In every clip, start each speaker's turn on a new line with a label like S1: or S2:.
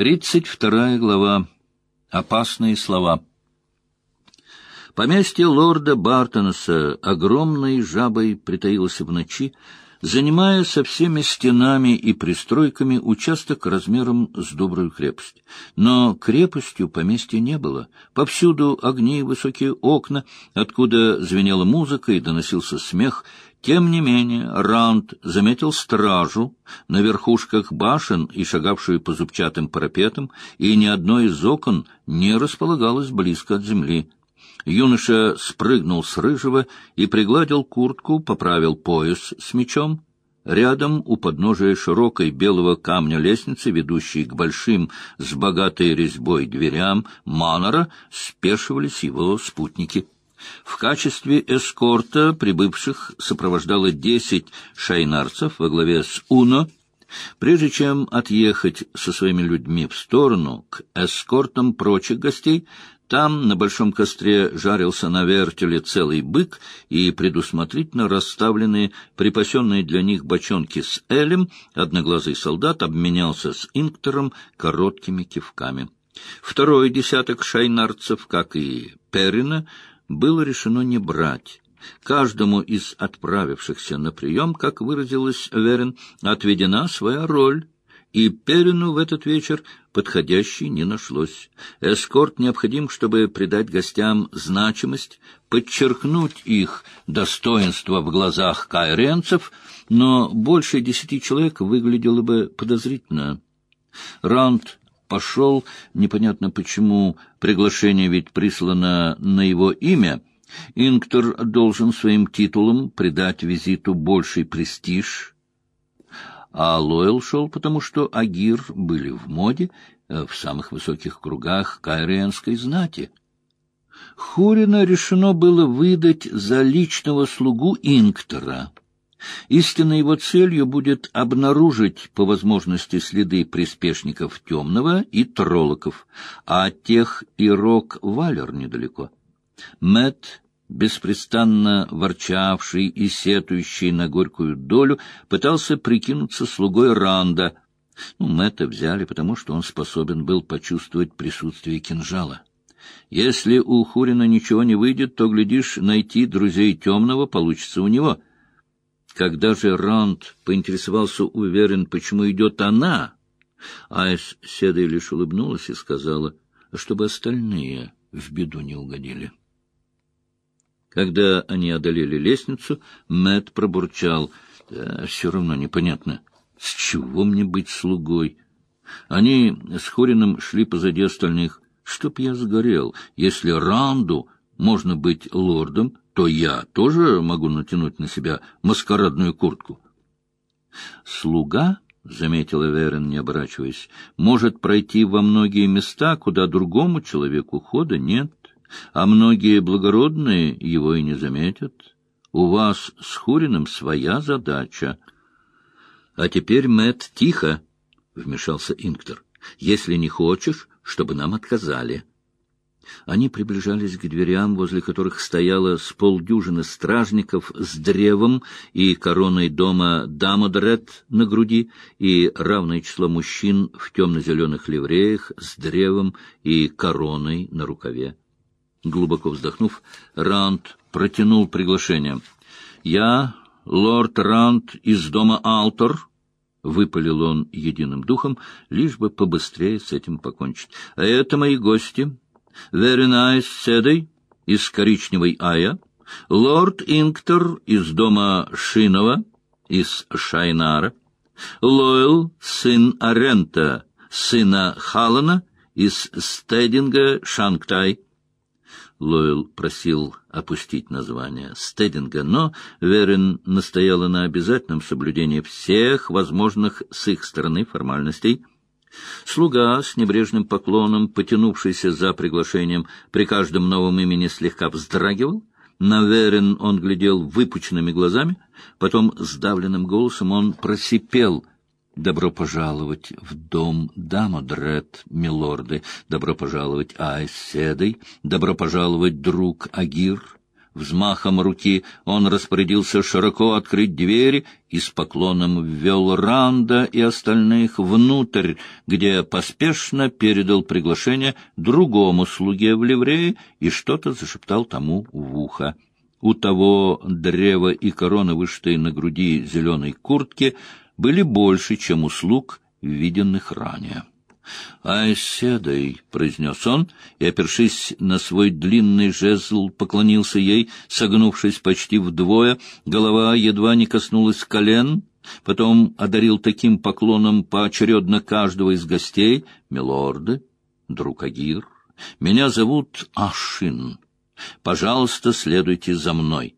S1: Тридцать вторая глава. Опасные слова. Поместье лорда Бартонса огромной жабой притаилось в ночи, занимая со всеми стенами и пристройками участок размером с добрую крепость. Но крепостью поместья не было. Повсюду огни и высокие окна, откуда звенела музыка и доносился смех. Тем не менее Раунд заметил стражу на верхушках башен и шагавшую по зубчатым парапетам, и ни одно из окон не располагалось близко от земли. Юноша спрыгнул с рыжего и пригладил куртку, поправил пояс с мечом. Рядом, у подножия широкой белого камня лестницы, ведущей к большим с богатой резьбой дверям Манора, спешивались его спутники. В качестве эскорта прибывших сопровождало десять шайнарцев во главе с Уно. Прежде чем отъехать со своими людьми в сторону к эскортам прочих гостей, там на большом костре жарился на вертеле целый бык, и предусмотрительно расставленные припасенные для них бочонки с элем одноглазый солдат обменялся с инктором короткими кивками. Второй десяток шайнарцев, как и Перина, было решено не брать. Каждому из отправившихся на прием, как выразилась Верин, отведена своя роль — и Перину в этот вечер подходящей не нашлось. Эскорт необходим, чтобы придать гостям значимость, подчеркнуть их достоинство в глазах кайренцев, но больше десяти человек выглядело бы подозрительно. Раунд пошел, непонятно почему, приглашение ведь прислано на его имя. Инктор должен своим титулом придать визиту больший престиж — а Лойл шел потому, что Агир были в моде э, в самых высоких кругах кайриенской знати. Хурина решено было выдать за личного слугу Инктора. Истинной его целью будет обнаружить по возможности следы приспешников Темного и Троллоков, а от тех и Рок Валер недалеко. Мэт беспрестанно ворчавший и сетующий на горькую долю, пытался прикинуться слугой Ранда. Ну, Мэтта взяли, потому что он способен был почувствовать присутствие кинжала. Если у Хурина ничего не выйдет, то, глядишь, найти друзей темного получится у него. Когда же Ранд поинтересовался уверен, почему идет она, Айс седой лишь улыбнулась и сказала, чтобы остальные в беду не угодили. Когда они одолели лестницу, Мэт пробурчал. Да, все равно непонятно, с чего мне быть слугой? Они с Хорином шли позади остальных. Чтоб я сгорел, если Ранду можно быть лордом, то я тоже могу натянуть на себя маскарадную куртку. Слуга, — заметила Верен, не оборачиваясь, — может пройти во многие места, куда другому человеку хода нет а многие благородные его и не заметят. У вас с Хуриным своя задача. — А теперь, Мэт, тихо, — вмешался Инктор. — Если не хочешь, чтобы нам отказали. Они приближались к дверям, возле которых стояло с полдюжины стражников с древом и короной дома Дамодрет на груди, и равное число мужчин в темно-зеленых ливреях с древом и короной на рукаве. Глубоко вздохнув, Ранд протянул приглашение. «Я, лорд Ранд из дома Алтор», — выпалил он единым духом, лишь бы побыстрее с этим покончить. «А это мои гости. Веринайс Седой из коричневой Ая, лорд Инктор из дома Шинова, из Шайнара, Лойл, сын Арента, сына Халана, из Стединга Шангтай, Лойл просил опустить название стединга, но Верин настояла на обязательном соблюдении всех возможных с их стороны формальностей. Слуга с небрежным поклоном, потянувшийся за приглашением, при каждом новом имени слегка вздрагивал. На Верин он глядел выпученными глазами, потом сдавленным голосом он просипел — Добро пожаловать в дом Дамодред, милорды. Добро пожаловать Айседой. Добро пожаловать, друг Агир. Взмахом руки он распорядился широко открыть двери и с поклоном ввел Ранда и остальных внутрь, где поспешно передал приглашение другому слуге в ливрее и что-то зашептал тому в ухо. У того древа и корона, вышитые на груди зеленой куртки, были больше, чем у слуг, виденных ранее. «Айседой», — произнес он, и, опершись на свой длинный жезл, поклонился ей, согнувшись почти вдвое, голова едва не коснулась колен, потом одарил таким поклоном поочередно каждого из гостей, «Милорды, друг Агир, меня зовут Ашин. Пожалуйста, следуйте за мной».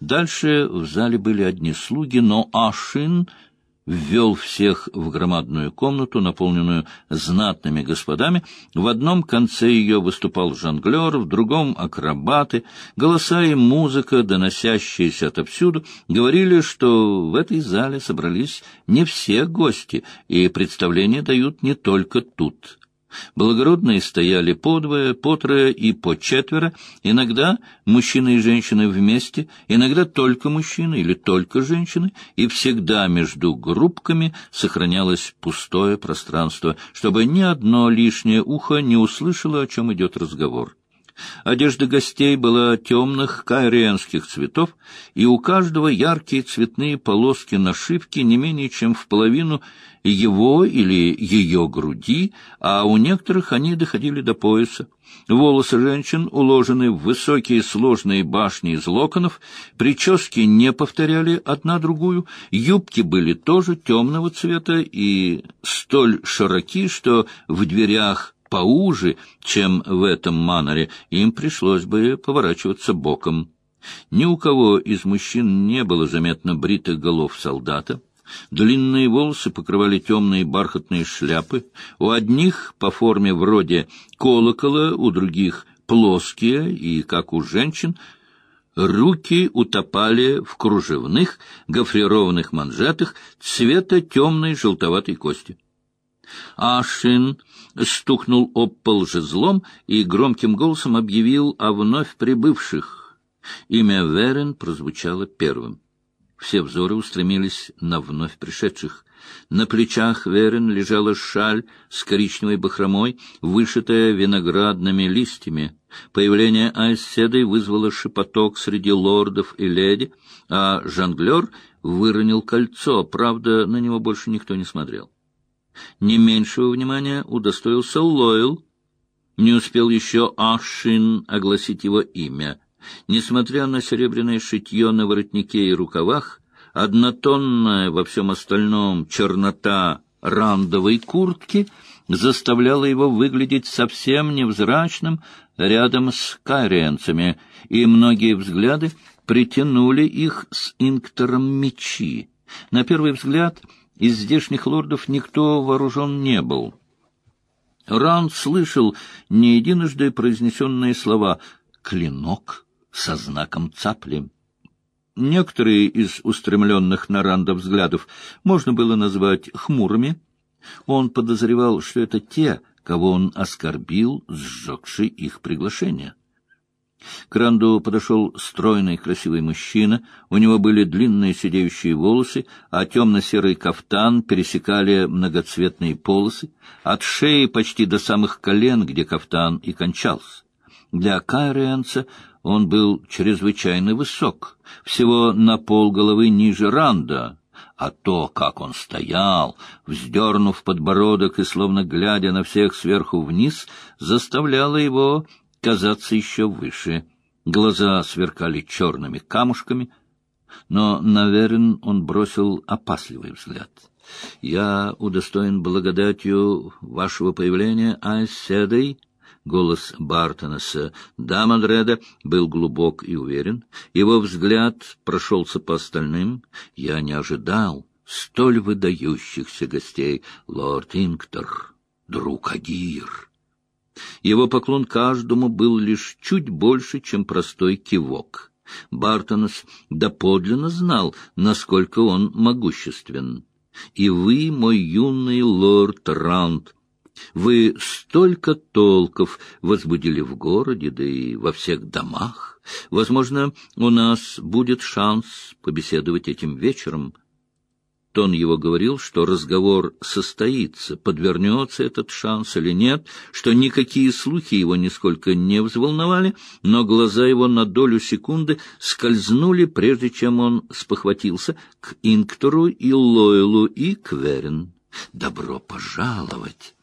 S1: Дальше в зале были одни слуги, но Ашин ввел всех в громадную комнату, наполненную знатными господами. В одном конце ее выступал жонглер, в другом — акробаты. Голоса и музыка, доносящиеся отовсюду, говорили, что в этой зале собрались не все гости, и представление дают не только тут. Благородные стояли подвое, по трое и по четверо, иногда мужчины и женщины вместе, иногда только мужчины или только женщины, и всегда между группками сохранялось пустое пространство, чтобы ни одно лишнее ухо не услышало, о чем идет разговор. Одежда гостей была темных кайриенских цветов, и у каждого яркие цветные полоски нашивки не менее чем в половину его или ее груди, а у некоторых они доходили до пояса. Волосы женщин уложены в высокие сложные башни из локонов, прически не повторяли одна другую, юбки были тоже темного цвета и столь широки, что в дверях поуже, чем в этом маноре, им пришлось бы поворачиваться боком. Ни у кого из мужчин не было заметно бритых голов солдата. Длинные волосы покрывали темные бархатные шляпы. У одних по форме вроде колокола, у других плоские и, как у женщин, руки утопали в кружевных гофрированных манжетах цвета темной желтоватой кости. Ашин стукнул об пол жезлом и громким голосом объявил о вновь прибывших. Имя Верен прозвучало первым. Все взоры устремились на вновь пришедших. На плечах Верен лежала шаль с коричневой бахромой, вышитая виноградными листьями. Появление Айседой вызвало шепоток среди лордов и леди, а жонглер выронил кольцо, правда, на него больше никто не смотрел. Не меньшего внимания удостоился Лойл. Не успел еще Ашин огласить его имя. Несмотря на серебряное шитье на воротнике и рукавах, однотонная во всем остальном чернота рандовой куртки заставляла его выглядеть совсем невзрачным рядом с кайриенцами, и многие взгляды притянули их с инктором мечи. На первый взгляд — из здешних лордов никто вооружен не был. Раунд слышал не единожды произнесенные слова «клинок со знаком цапли». Некоторые из устремленных на Ранда взглядов можно было назвать хмурыми. Он подозревал, что это те, кого он оскорбил, сжегший их приглашение. К Ранду подошел стройный красивый мужчина, у него были длинные сидеющие волосы, а темно-серый кафтан пересекали многоцветные полосы, от шеи почти до самых колен, где кафтан и кончался. Для кайрианца он был чрезвычайно высок, всего на пол головы ниже Ранда, а то, как он стоял, вздернув подбородок и словно глядя на всех сверху вниз, заставляло его казаться еще выше. Глаза сверкали черными камушками, но, наверное, он бросил опасливый взгляд. «Я удостоен благодатью вашего появления, Айседой». Голос Бартонеса Дамадреда был глубок и уверен. Его взгляд прошелся по остальным. «Я не ожидал столь выдающихся гостей, лорд Инктор, друг Агир». Его поклон каждому был лишь чуть больше, чем простой кивок. Бартонес доподлинно знал, насколько он могуществен. «И вы, мой юный лорд Раунд, Вы столько толков возбудили в городе, да и во всех домах. Возможно, у нас будет шанс побеседовать этим вечером. Тон его говорил, что разговор состоится, подвернется этот шанс или нет, что никакие слухи его нисколько не взволновали, но глаза его на долю секунды скользнули, прежде чем он спохватился, к Инктору и Лойлу и Кверин. «Добро пожаловать!»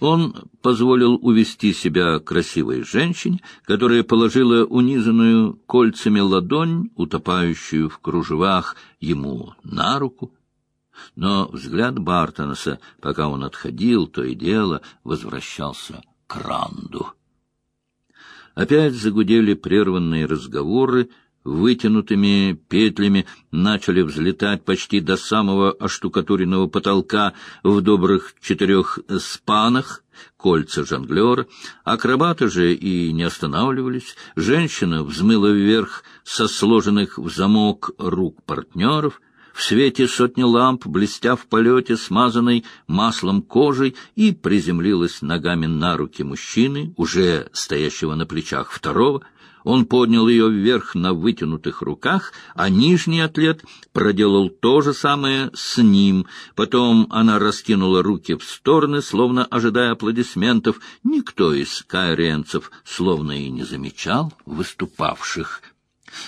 S1: Он позволил увести себя красивой женщине, которая положила унизанную кольцами ладонь, утопающую в кружевах, ему на руку. Но взгляд Бартонса, пока он отходил, то и дело возвращался к Ранду. Опять загудели прерванные разговоры, вытянутыми петлями начали взлетать почти до самого оштукатуренного потолка в добрых четырех спанах, кольца жонглера. Акробаты же и не останавливались. Женщина взмыла вверх со сложенных в замок рук партнеров — в свете сотни ламп, блестя в полете, смазанной маслом кожей, и приземлилась ногами на руки мужчины, уже стоящего на плечах второго — он поднял ее вверх на вытянутых руках, а нижний атлет проделал то же самое с ним. Потом она раскинула руки в стороны, словно ожидая аплодисментов. Никто из кайренцев словно и не замечал выступавших.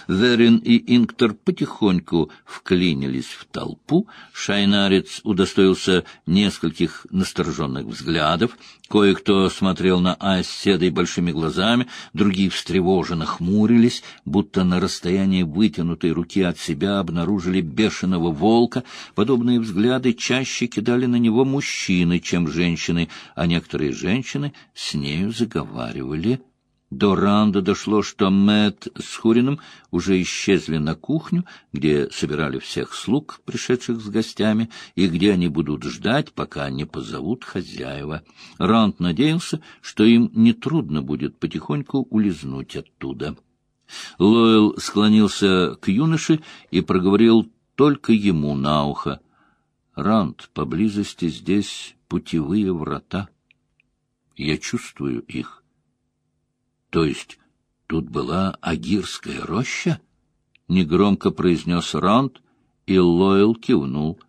S1: Верин и Инктор потихоньку вклинились в толпу. Шайнарец удостоился нескольких настороженных взглядов. Кое-кто смотрел на Айседой большими глазами, другие встревоженно хмурились, будто на расстоянии вытянутой руки от себя обнаружили бешеного волка. Подобные взгляды чаще кидали на него мужчины, чем женщины, а некоторые женщины с нею заговаривали до Ранда дошло, что Мэтт с Хурином уже исчезли на кухню, где собирали всех слуг, пришедших с гостями, и где они будут ждать, пока не позовут хозяева. Ранд надеялся, что им нетрудно будет потихоньку улизнуть оттуда. Лойл склонился к юноше и проговорил только ему на ухо. — Ранд, поблизости здесь путевые врата. Я чувствую их. То есть тут была Агирская роща? Негромко произнес Ранд, и Лойл кивнул.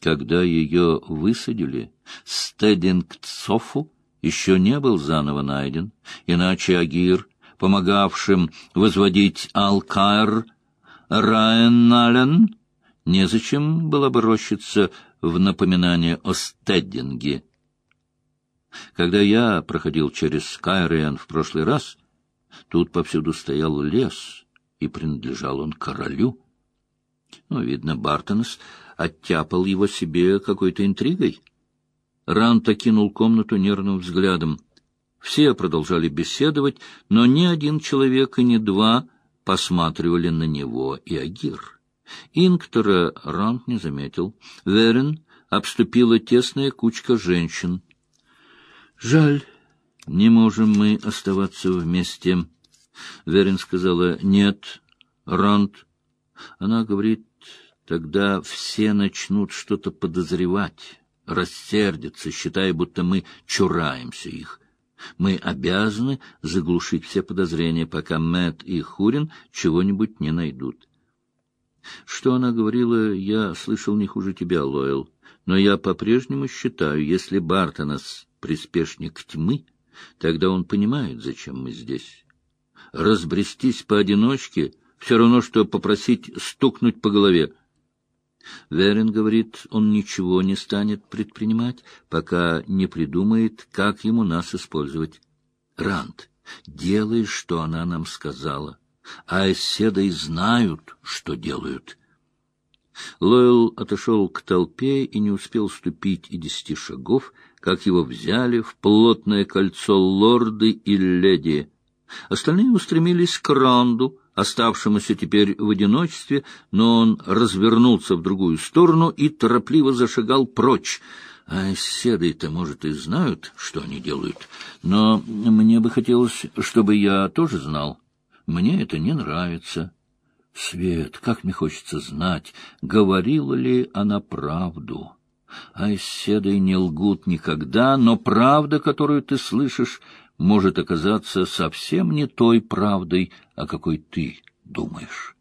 S1: Когда ее высадили, Стедингцофу еще не был заново найден, иначе Агир, помогавшим возводить Алкаир, Райеннален, незачем было бы рощиться в напоминание о Стеддинге. Когда я проходил через Кайриан в прошлый раз, тут повсюду стоял лес, и принадлежал он королю. Ну, видно, Бартонс оттяпал его себе какой-то интригой. Рант окинул комнату нервным взглядом. Все продолжали беседовать, но ни один человек и ни два посматривали на него и Агир. Инктора Рант не заметил. Верен обступила тесная кучка женщин — Жаль, не можем мы оставаться вместе. Верин сказала «нет, Ранд». Она говорит, тогда все начнут что-то подозревать, рассердятся, считая, будто мы чураемся их. Мы обязаны заглушить все подозрения, пока Мэт и Хурин чего-нибудь не найдут. Что она говорила, я слышал не хуже тебя, Лойл, но я по-прежнему считаю, если Бартонас приспешник тьмы, тогда он понимает, зачем мы здесь. Разбрестись поодиночке — все равно, что попросить стукнуть по голове. Верин говорит, он ничего не станет предпринимать, пока не придумает, как ему нас использовать. Ранд, делай, что она нам сказала, а Эсседой знают, что делают. Лойл отошел к толпе и не успел ступить и десяти шагов, как его взяли в плотное кольцо лорды и леди. Остальные устремились к Ранду, оставшемуся теперь в одиночестве, но он развернулся в другую сторону и торопливо зашагал прочь. А седы-то, может, и знают, что они делают, но мне бы хотелось, чтобы я тоже знал. Мне это не нравится. Свет, как мне хочется знать, говорила ли она правду. Айседы не лгут никогда, но правда, которую ты слышишь, может оказаться совсем не той правдой, о какой ты думаешь.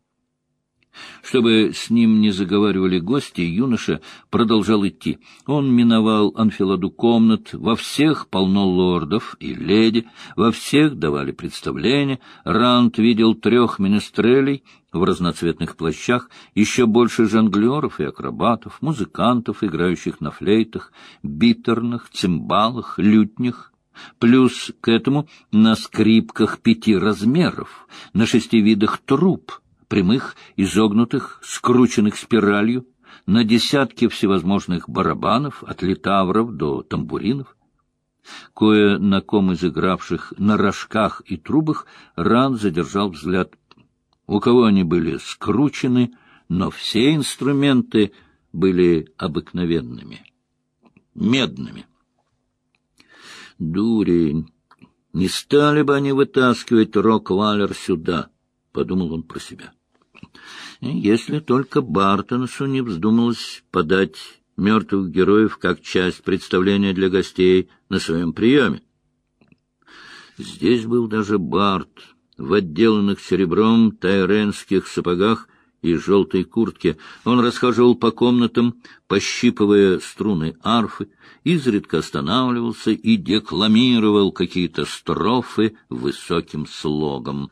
S1: Чтобы с ним не заговаривали гости, юноша продолжал идти. Он миновал анфиладу комнат, во всех полно лордов и леди, во всех давали представления. Рант видел трех министрелей в разноцветных плащах, еще больше жонглеров и акробатов, музыкантов, играющих на флейтах, битерных, цимбалах, лютнях. Плюс к этому на скрипках пяти размеров, на шести видах труб — прямых, изогнутых, скрученных спиралью, на десятки всевозможных барабанов, от литавров до тамбуринов. Кое на ком из игравших на рожках и трубах Ран задержал взгляд. У кого они были скручены, но все инструменты были обыкновенными, медными. Дурень! Не стали бы они вытаскивать Рок-Валер сюда, — подумал он про себя если только Бартонсу не вздумалось подать мертвых героев как часть представления для гостей на своем приеме. Здесь был даже Барт в отделанных серебром тайренских сапогах и желтой куртке. Он расхаживал по комнатам, пощипывая струны арфы, изредка останавливался и декламировал какие-то строфы высоким слогом.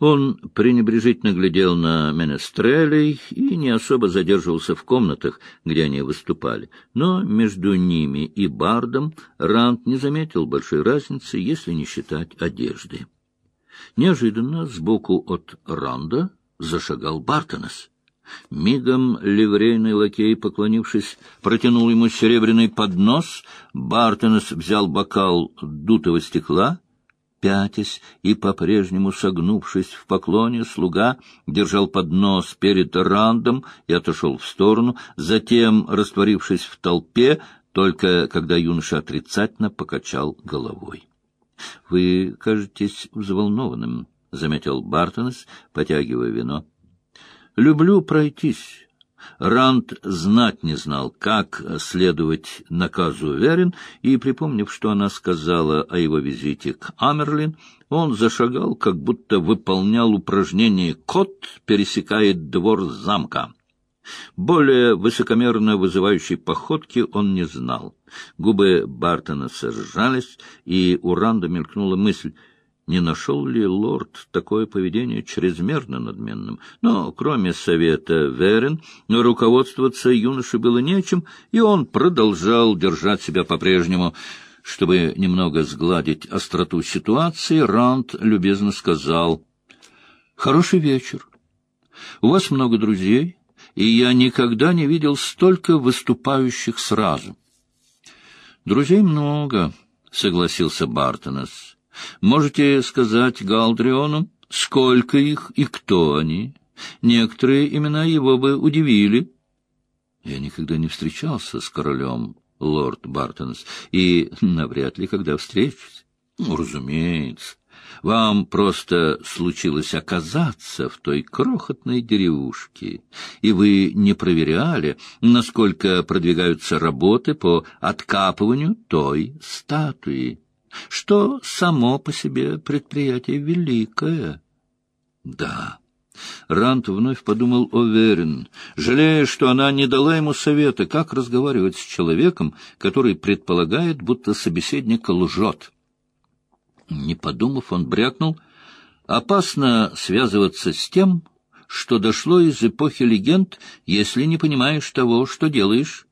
S1: Он пренебрежительно глядел на менестрелей и не особо задерживался в комнатах, где они выступали. Но между ними и бардом Ранд не заметил большой разницы, если не считать одежды. Неожиданно сбоку от Ранда зашагал Бартонес. Мигом ливрейный лакей, поклонившись, протянул ему серебряный поднос. Бартонес взял бокал дутого стекла — пятясь и по-прежнему согнувшись в поклоне, слуга держал поднос перед Рандом и отошел в сторону, затем, растворившись в толпе, только когда юноша отрицательно покачал головой. — Вы кажетесь взволнованным, — заметил Бартонес, потягивая вино. — Люблю пройтись Ранд знать не знал, как следовать наказу Верин, и, припомнив, что она сказала о его визите к Амерлин, он зашагал, как будто выполнял упражнение «Кот пересекает двор замка». Более высокомерно вызывающей походки он не знал. Губы Бартона сожжались, и у Ранда мелькнула мысль — не нашел ли лорд такое поведение чрезмерно надменным. Но, кроме совета Верен, руководствоваться юноше было нечем, и он продолжал держать себя по-прежнему. Чтобы немного сгладить остроту ситуации, Ранд любезно сказал, «Хороший вечер. У вас много друзей, и я никогда не видел столько выступающих сразу». «Друзей много», — согласился Бартонес. Можете сказать Галдриону, сколько их и кто они? Некоторые имена его бы удивили. Я никогда не встречался с королем, лорд Бартонс, и навряд ли когда встречусь. Ну, разумеется. Вам просто случилось оказаться в той крохотной деревушке, и вы не проверяли, насколько продвигаются работы по откапыванию той статуи что само по себе предприятие великое. Да. Рант вновь подумал о Верин, жалея, что она не дала ему совета, как разговаривать с человеком, который предполагает, будто собеседник лжет. Не подумав, он брякнул, опасно связываться с тем, что дошло из эпохи легенд, если не понимаешь того, что делаешь.